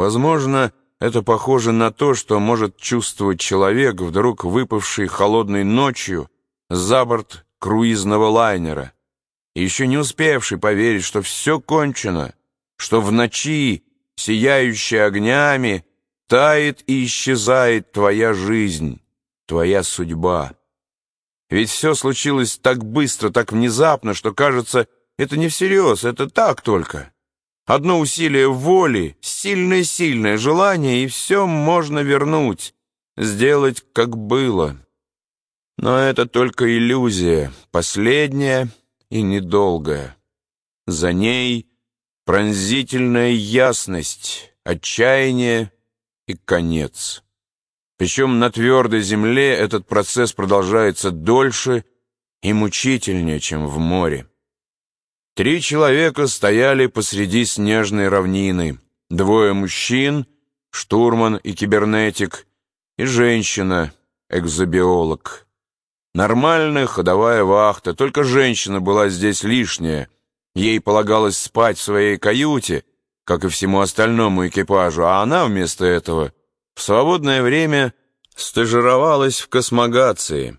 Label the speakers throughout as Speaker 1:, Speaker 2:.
Speaker 1: Возможно, это похоже на то, что может чувствовать человек, вдруг выпавший холодной ночью за борт круизного лайнера, еще не успевший поверить, что все кончено, что в ночи, сияющей огнями, тает и исчезает твоя жизнь, твоя судьба. Ведь все случилось так быстро, так внезапно, что, кажется, это не всерьез, это так только. Одно усилие воли, сильное-сильное желание, и все можно вернуть, сделать, как было. Но это только иллюзия, последняя и недолгая. За ней пронзительная ясность, отчаяние и конец. Причем на твердой земле этот процесс продолжается дольше и мучительнее, чем в море. Три человека стояли посреди снежной равнины. Двое мужчин, штурман и кибернетик, и женщина, экзобиолог. Нормальная ходовая вахта, только женщина была здесь лишняя. Ей полагалось спать в своей каюте, как и всему остальному экипажу, а она вместо этого в свободное время стажировалась в космогации.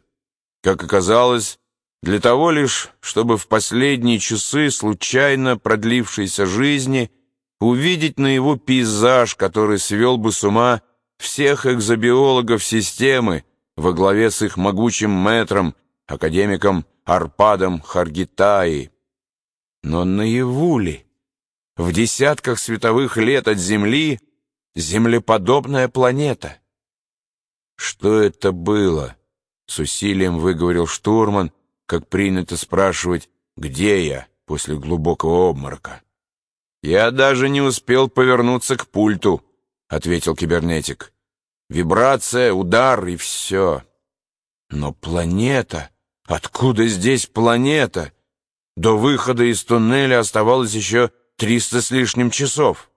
Speaker 1: Как оказалось, для того лишь, чтобы в последние часы случайно продлившейся жизни увидеть на его пейзаж, который свел бы с ума всех экзобиологов системы во главе с их могучим мэтром, академиком Арпадом Харгитаи. Но наяву ли, в десятках световых лет от Земли, землеподобная планета? Что это было? С усилием выговорил штурман, как принято спрашивать «Где я?» после глубокого обморока. «Я даже не успел повернуться к пульту», — ответил кибернетик. «Вибрация, удар и все». «Но планета? Откуда здесь планета? До выхода из туннеля оставалось еще триста с лишним часов».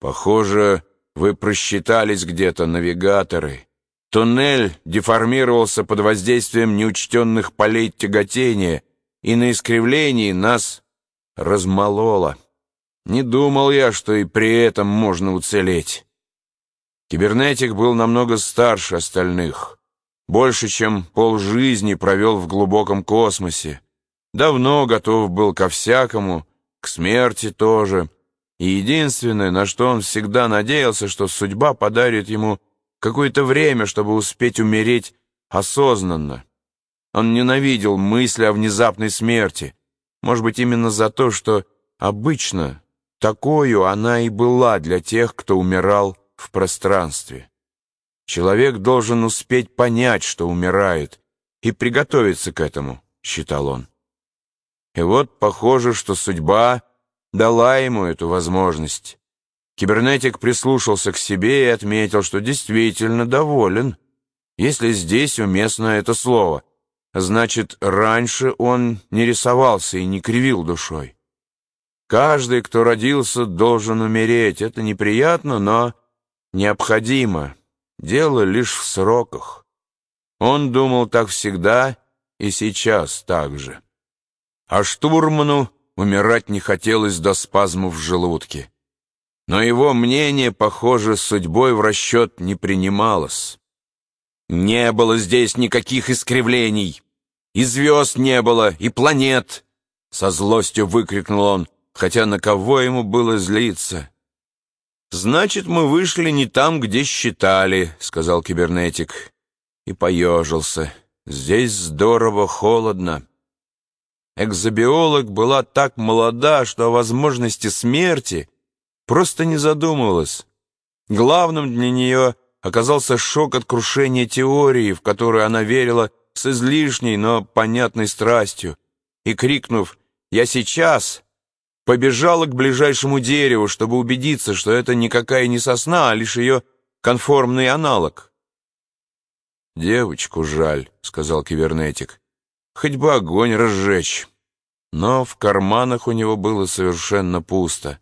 Speaker 1: «Похоже, вы просчитались где-то, навигаторы», Туннель деформировался под воздействием неучтенных полей тяготения, и на искривлении нас размололо. Не думал я, что и при этом можно уцелеть. Кибернетик был намного старше остальных. Больше, чем полжизни провел в глубоком космосе. Давно готов был ко всякому, к смерти тоже. И единственное, на что он всегда надеялся, что судьба подарит ему какое-то время, чтобы успеть умереть осознанно. Он ненавидел мысли о внезапной смерти. Может быть, именно за то, что обычно такую она и была для тех, кто умирал в пространстве. Человек должен успеть понять, что умирает, и приготовиться к этому, считал он. И вот похоже, что судьба дала ему эту возможность. Кибернетик прислушался к себе и отметил, что действительно доволен. Если здесь уместно это слово, значит, раньше он не рисовался и не кривил душой. Каждый, кто родился, должен умереть. Это неприятно, но необходимо. Дело лишь в сроках. Он думал так всегда и сейчас так же. А штурману умирать не хотелось до спазмов в желудке но его мнение, похоже, судьбой в расчет не принималось. Не было здесь никаких искривлений, и звезд не было, и планет, со злостью выкрикнул он, хотя на кого ему было злиться. «Значит, мы вышли не там, где считали», — сказал кибернетик, и поежился. «Здесь здорово холодно». Экзобиолог была так молода, что о возможности смерти — просто не задумывалась. Главным для нее оказался шок от крушения теории, в которую она верила с излишней, но понятной страстью, и, крикнув «Я сейчас!», побежала к ближайшему дереву, чтобы убедиться, что это никакая не сосна, а лишь ее конформный аналог. «Девочку жаль», — сказал кибернетик. «Хоть бы огонь разжечь». Но в карманах у него было совершенно пусто.